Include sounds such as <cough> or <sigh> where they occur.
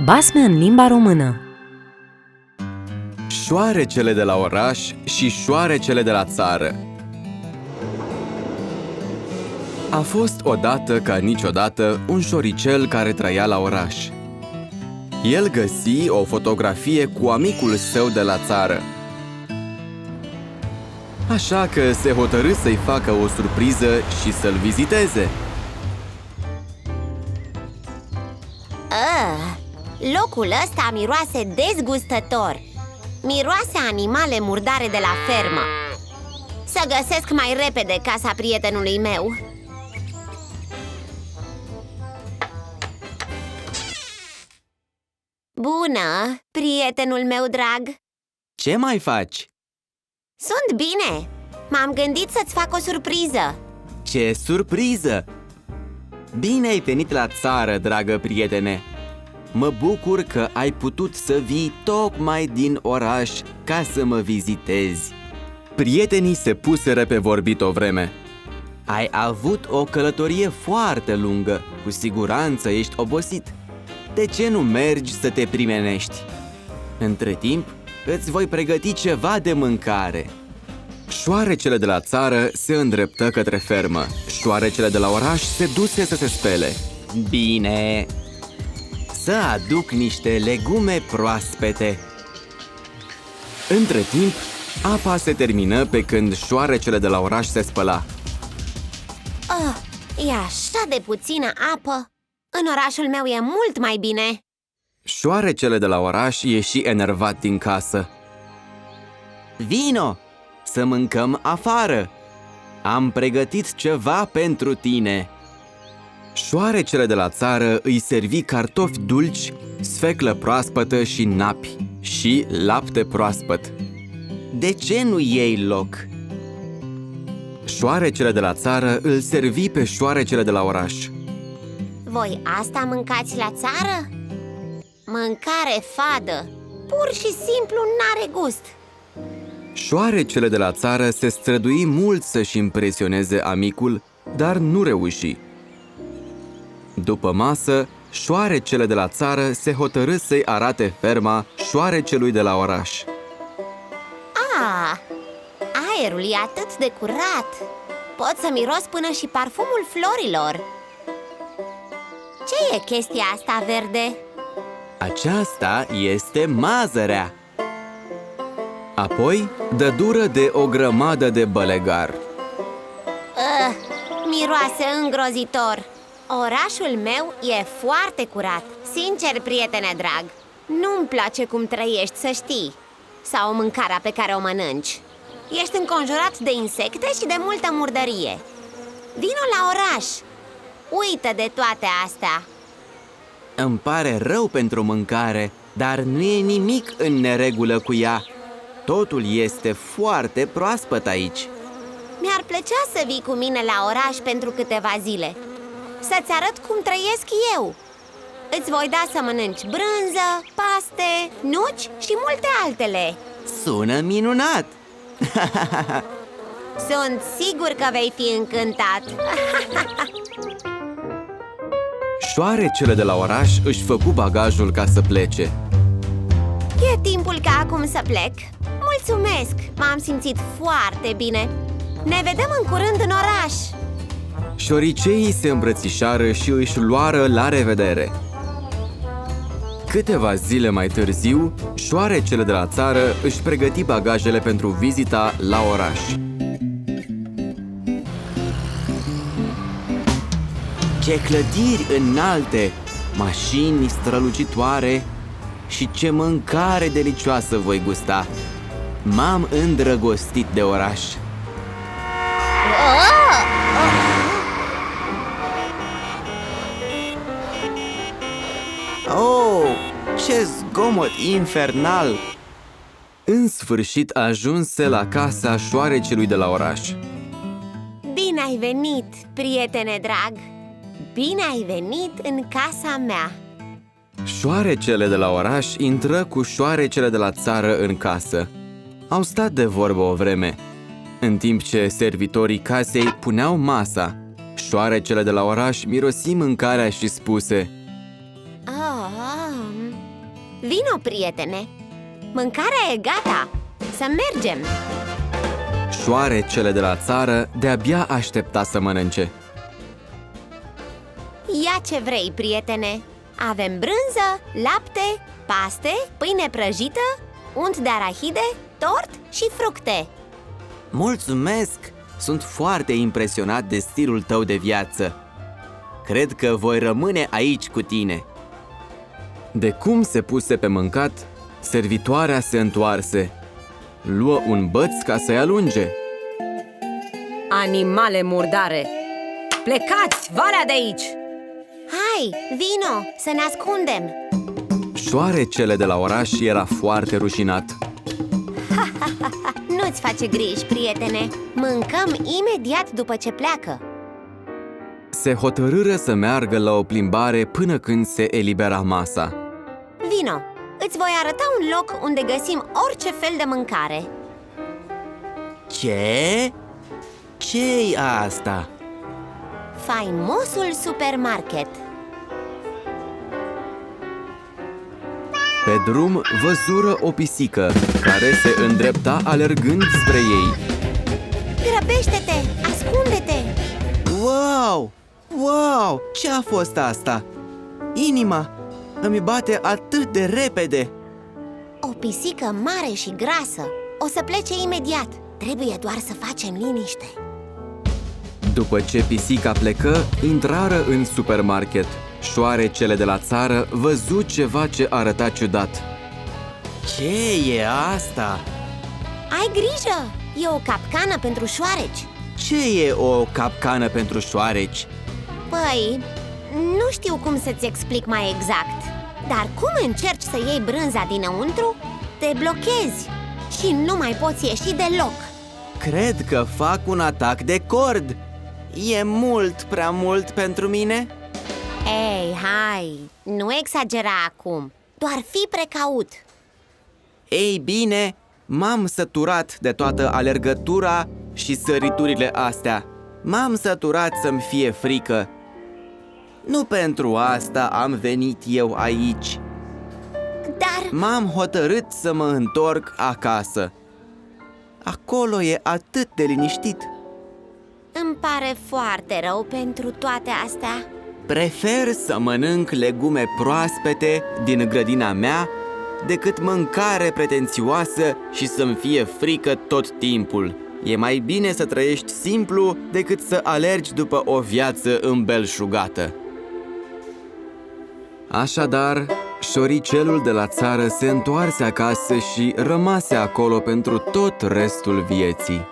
Basme în limba română Șoarecele de la oraș și șoarecele de la țară A fost odată ca niciodată un șoricel care trăia la oraș. El găsi o fotografie cu amicul său de la țară. Așa că se hotărâ să-i facă o surpriză și să-l viziteze. Ah, locul ăsta miroase dezgustător Miroase animale murdare de la fermă Să găsesc mai repede casa prietenului meu Bună, prietenul meu drag Ce mai faci? Sunt bine M-am gândit să-ți fac o surpriză Ce surpriză! Bine ai venit la țară, dragă prietene! Mă bucur că ai putut să vii tocmai din oraș ca să mă vizitezi. Prietenii se puseră pe vorbit o vreme. Ai avut o călătorie foarte lungă, cu siguranță ești obosit. De ce nu mergi să te primenești? Între timp, îți voi pregăti ceva de mâncare. Șoarecele de la țară se îndreptă către fermă. Șoarecele de la oraș se duse să se spele. Bine, să aduc niște legume proaspete. Între timp, apa se termină pe când șoarecele de la oraș se spăla. oh, E așa de puțină apă În orașul meu e mult mai bine Șoarecele de la oraș ieși enervat din casă. Vino! Să mâncăm afară! Am pregătit ceva pentru tine! Șoarecele de la țară îi servi cartofi dulci, sfeclă proaspătă și napi și lapte proaspăt. De ce nu iei loc? Șoarecele de la țară îl servi pe șoarecele de la oraș. Voi asta mâncați la țară? Mâncare fadă Pur și simplu n-are gust Șoarecele de la țară se strădui mult să-și impresioneze amicul, dar nu reuși. După masă, șoarecele de la țară se hotărâ să-i arate ferma șoarecelui de la oraș. Ah, aerul e atât de curat Pot să miros până și parfumul florilor Ce e chestia asta verde? Aceasta este mazărea! Apoi dă dură de o grămadă de bălegar. Uh, miroase îngrozitor Orașul meu e foarte curat. Sincer, prietene drag Nu-mi place cum trăiești, să știi. Sau mâncarea pe care o mănânci. Ești înconjurat de insecte și de multă murdărie. Vino la oraș. Uită de toate astea. Îmi pare rău pentru mâncare, dar nu e nimic în neregulă cu ea. Totul este foarte proaspăt aici. Mi-ar plăcea să vii cu mine la oraș pentru câteva zile Să-ți arăt cum trăiesc eu. Îți voi da să mănânci brânză, paste, nuci și multe altele. Sună minunat! <laughs> Sunt sigur că vei fi încântat. <laughs> Șoarecele de la oraș își făcu bagajul ca să plece. E timpul ca acum să plec. Mulțumesc, m-am simțit foarte bine. Ne vedem în curând în oraș Șoriceii se îmbrățișară și își luară la revedere. Câteva zile mai târziu, șoarecele de la țară își pregăti bagajele pentru vizita la oraș. Ce clădiri înalte, mașini strălucitoare și ce mâncare delicioasă voi gusta! M-am îndrăgostit de oraș. Oh, ce zgomot infernal! În sfârșit ajunse la casa șoarecelui de la oraș. Bine ai venit, prietene drag Bine ai venit în casa mea Șoarecele de la oraș intră cu șoarecele de la țară în casă. Au stat de vorbă o vreme, în timp ce servitorii casei puneau masa. Șoarecele de la oraș mirosi mâncarea și spuse oh, Vino, prietene! Mâncarea e gata! Să mergem! Șoarecele de la țară de-abia aștepta să mănânce. Ia ce vrei, prietene! Avem brânză, lapte, paste, pâine prăjită, unt de arahide, tort și fructe Mulțumesc! Sunt foarte impresionat de stilul tău de viață. Cred că voi rămâne aici cu tine. De cum se puse pe mâncat, servitoarea se întoarse. Luă un băț ca să-i alunge. Animale murdare! Plecați, valea de aici! Hai, vino, să ne ascundem! Șoarecele de la oraș era foarte rușinat. <laughs> Nu-ți face griji, prietene! Mâncăm imediat după ce pleacă Se hotărâră să meargă la o plimbare până când se elibera masa. Vino, îți voi arăta un loc unde găsim orice fel de mâncare Ce? Ce-i asta? Faimosul supermarket Pe drum văzură o pisică care se îndrepta alergând spre ei. Grăbește-te! Ascunde-te! Wow! Wow! Ce a fost asta? Inima îmi bate atât de repede! O pisică mare și grasă O să plece imediat Trebuie doar să facem liniște După ce pisica plecă, intrară în supermarket. Șoarecele de la țară văzu ceva ce arăta ciudat. Ce e asta? Ai grijă! E o capcană pentru șoareci Ce e o capcană pentru șoareci? Păi, nu știu cum să-ți explic mai exact Dar cum încerci să iei brânza dinăuntru, te blochezi și nu mai poți ieși deloc Cred că fac un atac de cord. E mult prea mult pentru mine? Ei, hai, nu exagera acum Doar fi precaut Ei bine, m-am săturat de toată alergătura și săriturile astea. M-am săturat să-mi fie frică. Nu pentru asta am venit eu aici. Dar M-am hotărât să mă întorc acasă. Acolo e atât de liniștit. îmi pare foarte rău pentru toate astea Prefer să mănânc legume proaspete din grădina mea decât mâncare pretențioasă și să-mi fie frică tot timpul. E mai bine să trăiești simplu decât să alergi după o viață îmbelșugată. Așadar, șoricelul de la țară se întoarse acasă și rămase acolo pentru tot restul vieții.